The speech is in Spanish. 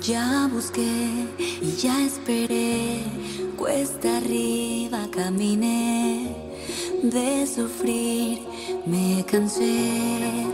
Ya busqué y ya esperé, cuesta arriba caminé, de sufrir me cansé